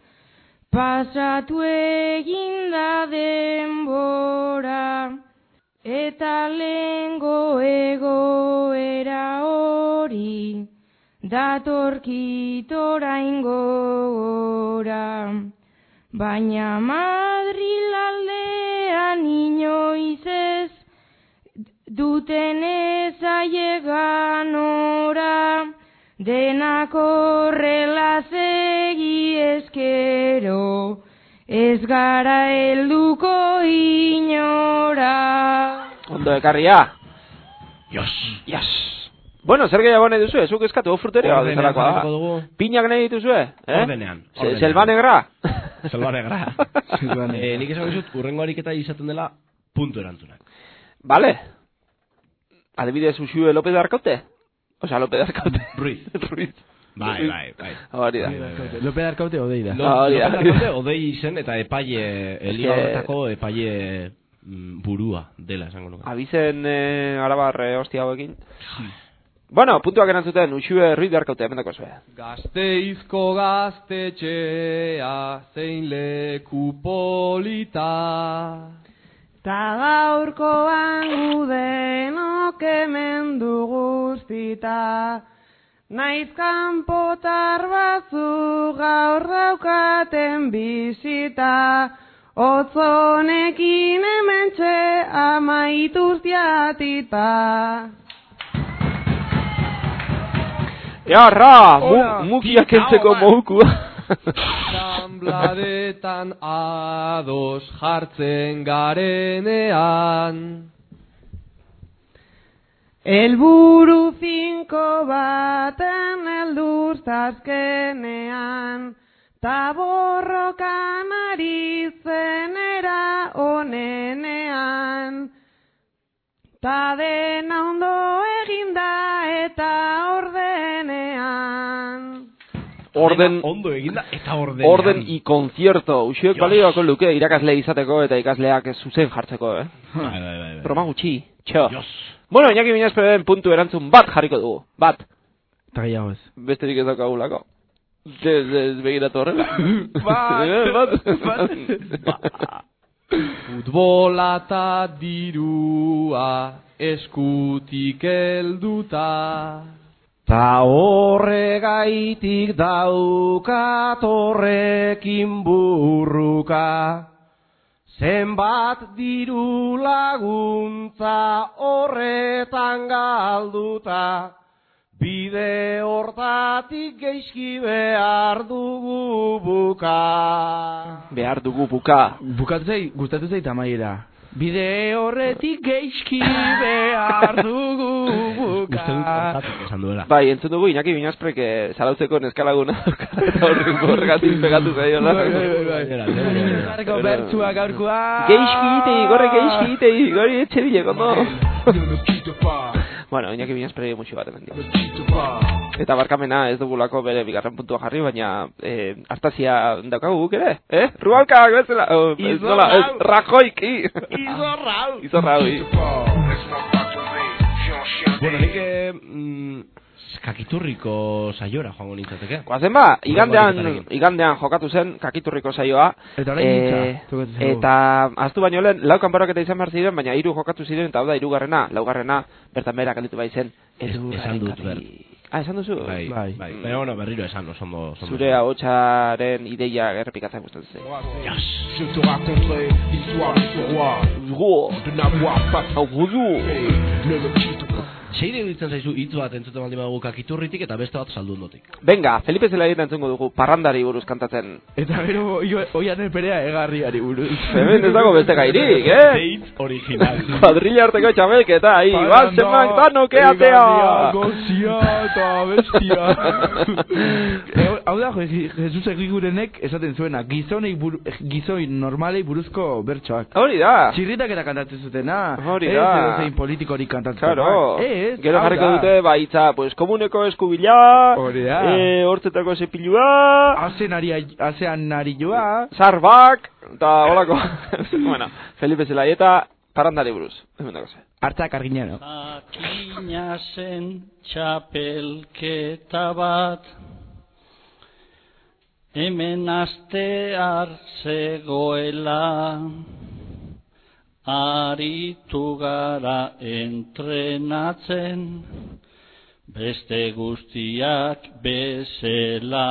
pasatu eginda denbora, eta lengo egoera hori, datorkitora ingora. Baina Madril aldean inoiz ez, duten ezaiegan ora, denak horrela segi eskero, ez gara helduko inora. Ondo ekarria. Jos. Yes. Bueno, zer gehiago nahi duzu, zuk eskatu, fruteria Ordenean bezalakoa. jarriko dugu. Piñak nahi dituzue? Eh? Ordenean, Se- ordenean. Selva negra? Selva negra. eh, nik esan dizut, hurrengo ariketa izaten dela puntu erantzunak. Vale. Adibidez, Uxue López de Arcaute? Osea, López de Arcaute. Ruiz. Ruiz. Bai, bai, bai. Hori da. Lope Darkaute odei da. Lo- hori da. López Arkaute odei izen eta epaile, eliga que- horretako epaile mm, burua dela esango nuke. Abizen eh, arabar eh, hostia hauekin. Bueno, puntuak erantzuten, Uxue Ruiz de Arcaute, hemen dako zue. Gazteizko gaztetxea, zein leku polita. Ta gaurkoan gudenok hemen dugu guztita, naiz kanpotar batzu gaur daukaten bizita, otzonekin hementxe amaituztiatita. Ja, ra, Hola. mu, mukia kentzeko moukua. Zanbladetan ados jartzen garenean. Elburu finko baten elduztazkenean, ta borrokan ari zenera onenean. Ta dena ondo eginda eta ordenean. Orden, Ondo eginda eta ordenean. orden i concierto. Uxuek balioako luke irakasle izateko eta ikasleak zuzen jartzeko, eh? Bai, bai, bai. bai. Broma gutxi, txo. Bueno, Iñaki Minazperen puntu erantzun bat jarriko dugu. Bat. Eta gehiago ez. Besterik ez daukagulako. Ez, ez begiratu horrela. Bat. Eh, bat. Futbola eta dirua eskutik helduta. Ta horregaitik daukat horrekin burruka. Zenbat diru laguntza horretan galduta. Bide hortatik geizki behar dugu buka. Behar dugu buka. Bukatu zai, gustatu zait amaiera. Bide horretik geizki behar dugu duela. Bai, entzun dugu Iñaki Binasprek eh, zarautzeko neskalaguna eta horrek horregatik pegatu zaiola. Bai, bai, bai. Bertsua gaurkoa. Geixki itei, gorre geixki itei, gori etxe bileko, no? Bueno, Iñaki Binasprek muxu bat hemen dio. Eta barkamena ez dugulako bere bigarren puntua jarri, baina eh, hartazia daukagu guk ere, eh? Rubalkak bezala, oh, ez nola, ez, rajoiki. Izorrau. Izorrau, i. Bueno, nik eh, mm, kakiturriko saiora joango nintzateke. Guazen ba, igandean, igandean jokatu zen kakiturriko saioa. Eta orain Eh, hitza, tokatzen zaigu. Eta aztu baino lehen, lau kanparaketa izan behar ziren, baina hiru jokatu ziren, eta hau da, hirugarrena, laugarrena, bertan behera kalditu bai zen. Edu Esan dut ber. Ah, esan duzu? Bai, bai. bai. Baina, bueno, berriro esan, oso ondo. oso ondo. Zure ahotsaren ideia errepikatzen gustatzen zen. Je te raconterai l'histoire de ce roi De n'avoir pas Ne me quitte pas Seide ditzen zaizu hitz bat entzuten baldin badugu kakiturritik eta beste bat saldundotik. Venga, Felipe Zelaieta entzungo dugu, parrandari buruz kantatzen. Eta gero oi- oian perea egarriari buruz. Hemen ez dago beste gairik, eh? Hitz original. Kuadrilla arteko txabelketa, ahí, Parranda, batzen danok eatea! Gozia eta bestia. Eh, Hau da, Je- Jesus egigurenek esaten zuena, gizonei buru, eh, gizoi normalei buruzko bertsoak. Hori da. Txirritak eta kantatzen zutena. Hori Ez da. edozein politikorik kantatzen. Claro. Ez, Gero jarriko dute baitza, pues komuneko eskubila, Hori da. eh, hortzetako sepilua, Azen ari, azean ari joa. zarbak, eta holako. bueno, Felipe Zelaieta, parandari buruz. Hemen dago ze. Artzak arginero. Jakina zen txapelketa bat Hemen astear zegoela Aritu gara entrenatzen Beste guztiak bezela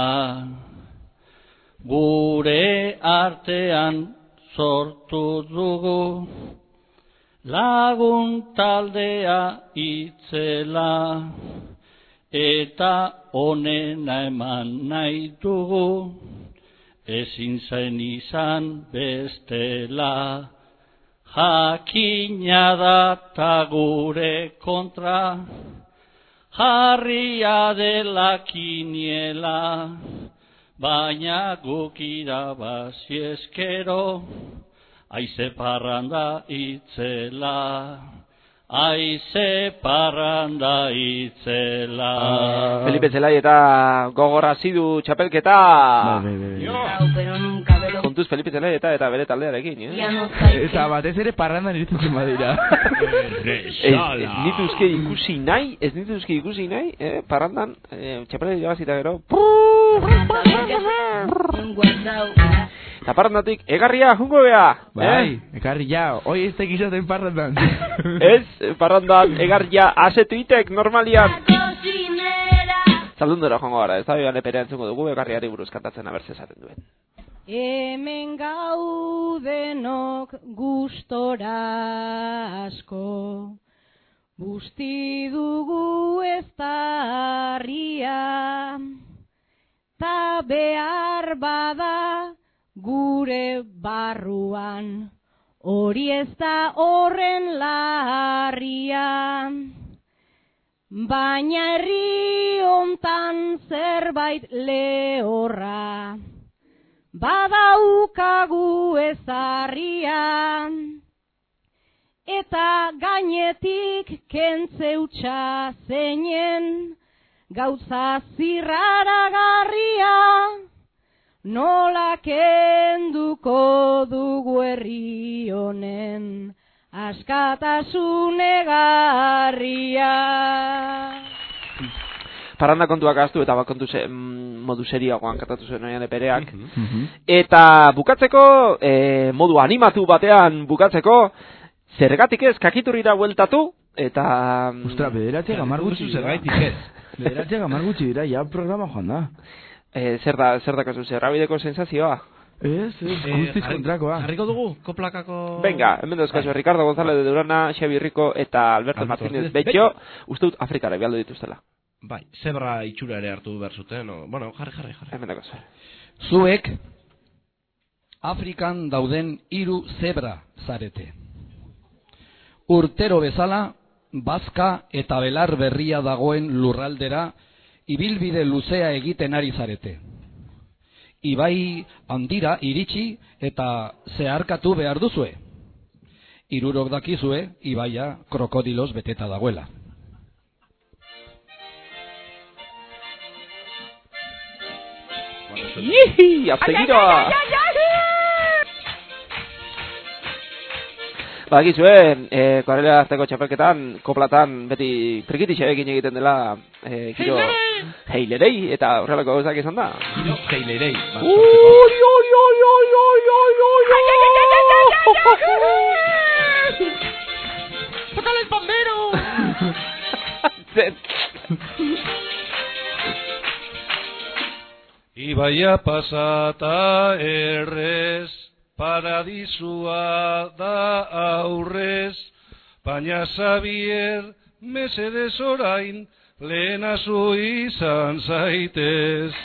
Gure artean sortu dugu lagun taldea itzela. Eta onena eman nahi dugu ezin zen izan bestela jakina da ta gure kontra jarria dela kiniela baina guk irabazi eskero Aize parranda itzela, aize parranda itzela. Felipe Zelaieta gogorra zidu txapelketa. Bai, bai, Kontuz Felipe Zelaieta eta bere taldearekin, eh? Eta batez ere parrandan iritutzen badira. Ez, ez nituzke ikusi nahi, ez nituzke ikusi nahi, eh, parrandan, eh, txapela irabazita gero. Eta parrandatik, egarria, jungo bea! Bai, Eh? ekarri ja, hoi ez tekiz izaten parrandan. Ez, parrandan, egarria, asetuitek, normalian. Zaldundera joango gara, ez da, joan epere entzungo dugu, egarriari buruz kantatzen abertze esaten duen. Hemen gaudenok gustora asko, busti dugu ez ta behar bada gure barruan, hori ez da horren larria. Baina herri hontan zerbait lehorra, badaukagu ezarria, eta gainetik kentzeutxa zeinen, gauza zirraragarria, nola kenduko dugu herri honen, askatasun egarria. Parranda kontuak astu eta bakontu mm, modu serioagoan kantatu zuen oian epereak. Eta bukatzeko, eh, modu animatu batean bukatzeko, zergatik ez kakiturrira bueltatu, eta... Ostra, bederatziak hamar gutxi. Zergatik ez. Bederatziak hamar gutxi dira, ja programa joan da. Eh, zer da, zer dakazu, zerrabideko sensazioa? Ez, ez, Eh, guztiz jarri- kontrakoa. Jarriko dugu, koplakako... Venga, hemen dauzkazu, Ricardo González de Durana, Xabi Rico eta Alberto Alberto Martínez Betxo, uste dut Afrikara bialdo dituztela. Bai, zebra itxura ere hartu behar zuten, o, bueno, jarri, jarri, jarri. Hemen dauzkazu. Zuek Afrikan dauden hiru zebra zarete. Urtero bezala bazka eta belar berria dagoen lurraldera ibilbide luzea egiten ari zarete. Ibai handira iritsi eta zeharkatu behar duzue. Irurok dakizue, ibaia krokodilos beteta dagoela. Yihi, aztegiroa! Badakizue, e, koarela azteko txapelketan, koplatan, beti trikitixe egin egiten dela, e, giro... Heilerei! Eta horrelako gauzak izan da. Heilerei. Ui, ui, ui, ui, ui, ui, ui, ¡Tócale el pandero! Ibaia pasata errez, paradisua da aurrez, baina Xavier mesedez orain, lehenazu izan zaitez.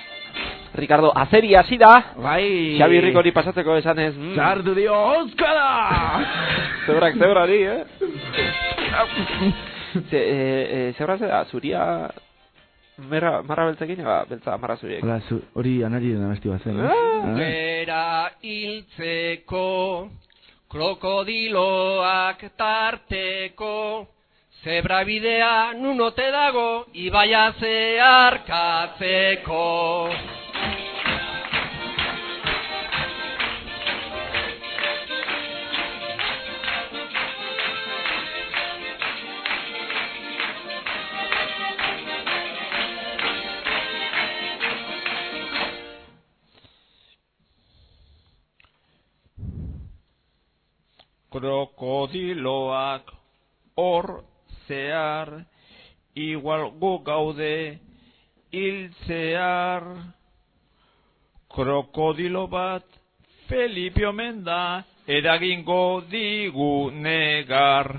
Ricardo, azeri hasi da. Bai. Xabi Ricori pasatzeko esanez. Mm. Sartu dio, Euskara! Zebrak, zebrari, eh? Ze, e, e, zebra zera, zuria... Merra, marra beltzekin, eba, beltza marra zuriek. Hola, zu, hori anari den abesti bat zen, eh? Ah. Gera hiltzeko, krokodiloak tarteko, zebra bidea nunote dago, ibaia zeharkatzeko. Krokodiloak hor zehar, igual gu gaude hiltzear. Krokodilo bat Felipe omen da, eragingo digu negar.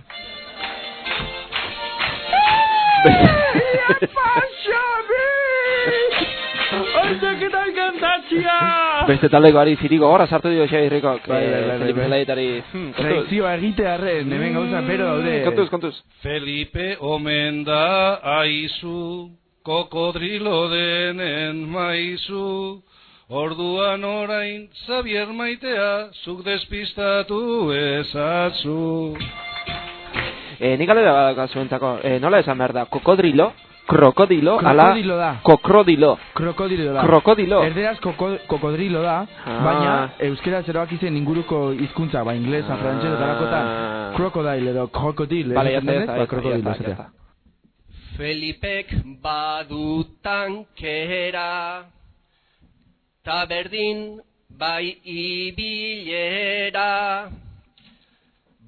Kantatzia! Beste taldeko ari ziriko gorra sartu dio Xabi Ricok. Bai, bai, bai, bai, Felipe bai. Zelaietari. Hmm. Reakzioa egitearren, hemen gauza bero daude. Kontuz, kontuz. Felipe omen da aizu, kokodrilo denen maizu, orduan orain Xavier maitea, zuk despistatu ezatzu. Eh, nik alera bat zuentzako, eh, nola esan behar da, kokodrilo, krokodilo, ala... Krokodilo da. Kokrodilo. Krokodilo da. Krokodilo. Erderaz koko, kokodrilo da, Ah. baina euskera zeroak izen inguruko hizkuntza, ba inglesa, Ah. frantxez eta lakotan, crocodile edo krokodil. Vale, ya esaten está, dut, ya ba, está, krokodilo ya. Felipek badu tankera, ta berdin bai ibilera.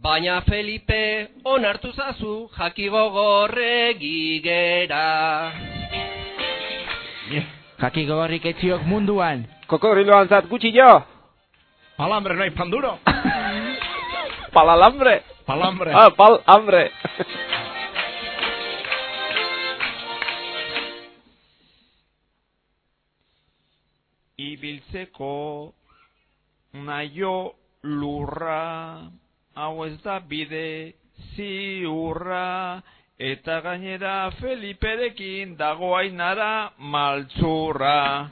Baina Felipe onartu zazu jaki gogorregi gera. Jaki gogorrik etziok munduan. Kokodrilo antzat gutxi jo. Palambre, no hay pan duro. Palalambre. Palambre. Ah, pal hambre. Ibiltzeko naio lurra, hau ez da bide ziurra, eta gainera Feliperekin dago ainara maltzurra.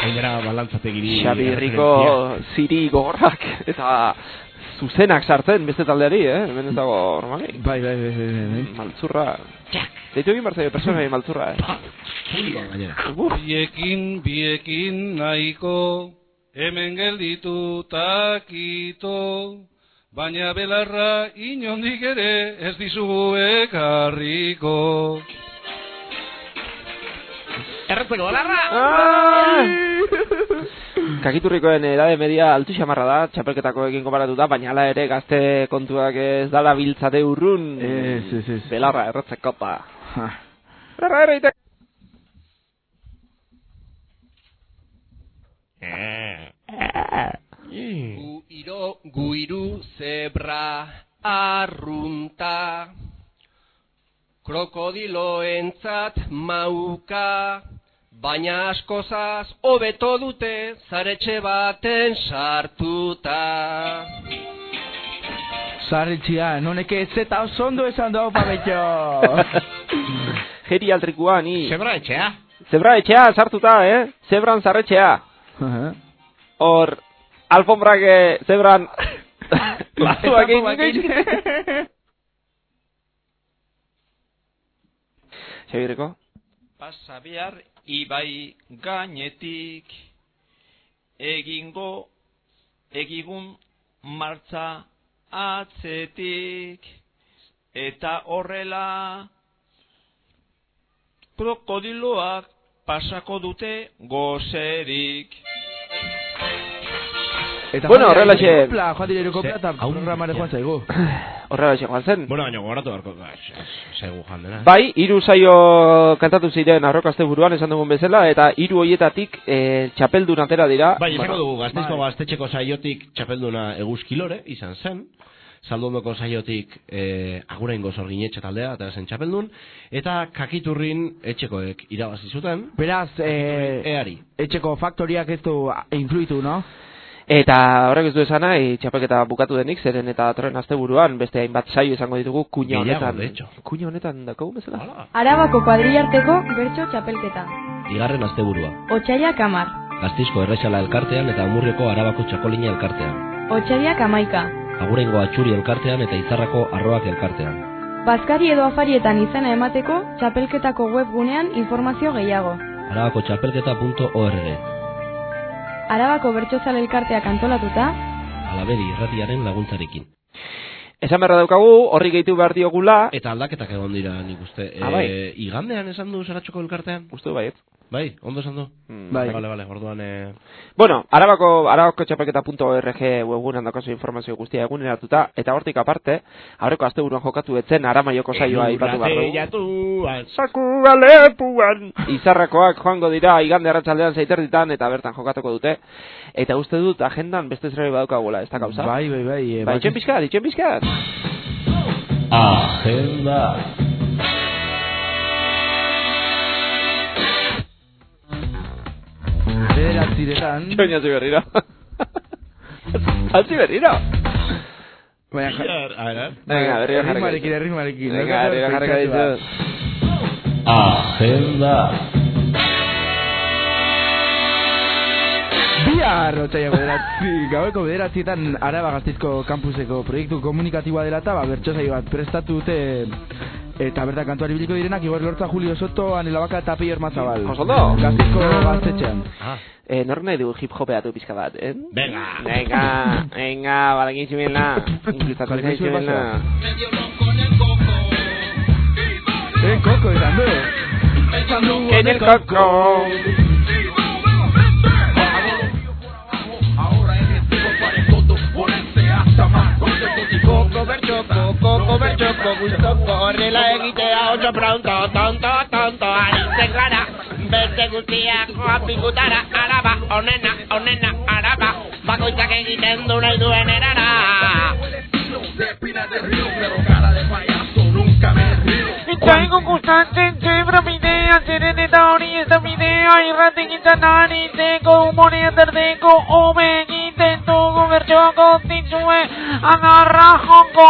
Gainera balantzategiri... Xabi Rico ziri gogorrak eta zuzenak sartzen beste taldeari, eh? Hemen ez dago normali. Bai, bai, bai, bai, bai. Maltzurra. Deitu egin barzaio personai maltzurra, eh? Biekin, biekin nahiko, hemen gelditu takito, baina belarra inondik ere ez dizugu ekarriko. Erretzeko belarra! Kakiturrikoen edade media altu xamarra da, txapelketako egin konparatuta, baina hala ere gazte kontuak ez dala biltzate urrun. Ez, ez, ez. Belarra erretzeko pa. Ha. Belarra erreite. Gu iro, gu iru zebra arrunta, krokodiloentzat mauka, baina askozaz hobeto dute zaretxe baten sartuta. Zarritxia, noneke ez eta oso ondo esan dugu pabetxo. Geri altrikua, ni. Zebra etxea. Zebra etxea, sartuta, eh? Zebran zarretxea. Hor, alfombrak zebran... Latuak egin Xabireko? Pasa behar ibai gainetik. Egingo egigun martza atzetik. Eta horrela krokodiloak pasako dute gozerik. Eta Bueno, joan dira horrelaxe- irukopla, joan dira irukopla eta programare joan zaigu. Horrela joan zen. Bueno, baina gogoratu beharko, segu jan dena. Bai, hiru saio kantatu ziren arroka buruan esan dugun bezala, eta hiru hoietatik e, txapeldun atera dira. Bai, esango dugu, gazteizko Bai. gaztetxeko saiotik txapelduna eguzkilore, izan zen zaldondoko zaiotik e, eh, agurain gozor ginetxe taldea, eta zen txapeldun, eta kakiturrin etxekoek irabazi zuten. Beraz, e, eari. etxeko faktoriak ez du ah, influitu, no? Eta horrek ez du esana, txapelketa bukatu denik, zeren eta torren asteburuan beste hainbat saio izango ditugu kuña honetan. Kuña honetan dakagu bezala? Hala. Arabako kuadrillarteko bertso txapelketa. Igarren asteburua. Otsaiak 10. Gasteizko Erresala elkartean eta Amurreko Arabako Txakolina elkartean. Otsaiak 11 agurengo atxuri elkartean eta izarrako arroak elkartean. Baskari edo afarietan izena emateko, txapelketako webgunean informazio gehiago. Arabako txapelketa.org Arabako bertxozal elkarteak antolatuta, alabedi irratiaren laguntzarekin. Esan beharra daukagu, horri gehitu behar diogula. Eta aldaketak egon dira nik uste. Ah, bai. E, igandean esan du zaratxoko elkartean? Uste baiet. Bai, ondo esan du? bai. Bale, bale, orduan... E... Bueno, arabako, arabako txapelketa.org webgunean daukazu informazio guztia eguneratuta, eta hortik aparte, aurreko asteburuan jokatu etzen aramaioko saioa ipatu behar dugu. Izarrakoak joango dira igande arratsaldean zeiterditan eta bertan jokatuko dute. Eta uste dut agendan beste zerbait badaukagula, ez da gauza? Bai, bai, bai. eh, Bai, bai. itxen pixkat, itxen pixkat. Agenda. Bederatziretan. Txoina zi berriro. Altzi berriro. Baina, A ver, a ver. Venga, berriro jarriko Erritmoarekin, ditut. erritmoarekin. Venga, berriro jarriko ditut. Agenda. Bihar, otxaiako bederatzi, gaueko bederatzietan Araba Gaztizko kampuseko proiektu komunikatiboa dela eta ba, bertso bat prestatu dute eta bertan kantuari biliko direnak Igor Lortza, Julio Soto, Anela Baka eta Pier Mazabal. Oso ondo. Gaztizko gaztetxean. Ah. Eh, nor nahi du hip hopeatu pizka bat, eh? Venga. Venga, venga, balakin zimela. Gustatzen Jarriko zuen zimela. Eh, koko, esan du. En el coco. Koko bertxoko, koko bertxoko, guztoko horrela egitea oso pronto, tonto, tonto, aritzen gara, beste guztiak joapikutara, araba, onena, onena, araba, bakoitzak egiten du nahi duen erara. Itzaigo gustatzen zebra bidea, zeren eta hori ez da bidea, irrategitzen aritzeko, humore aterdeko, hobe egiten dugu bertxoko ditzue, agarra joko.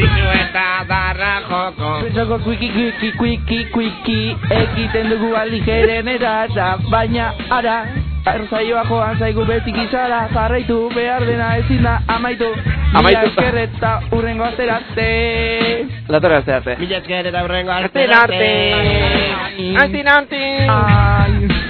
Ditu eta darra joko. Pentsako kuiki, kuiki, kuiki, kuiki, egiten dugu aligeren erara, baina ara, Arzaioa joan zaigu beti gizara, jarraitu behar dena ezin da amaitu. Amaitu. Mila esker eta urrengo. Datorra arte arte. Mila esker eta hurrengo Arte arte. Arte Arte arte. Ai.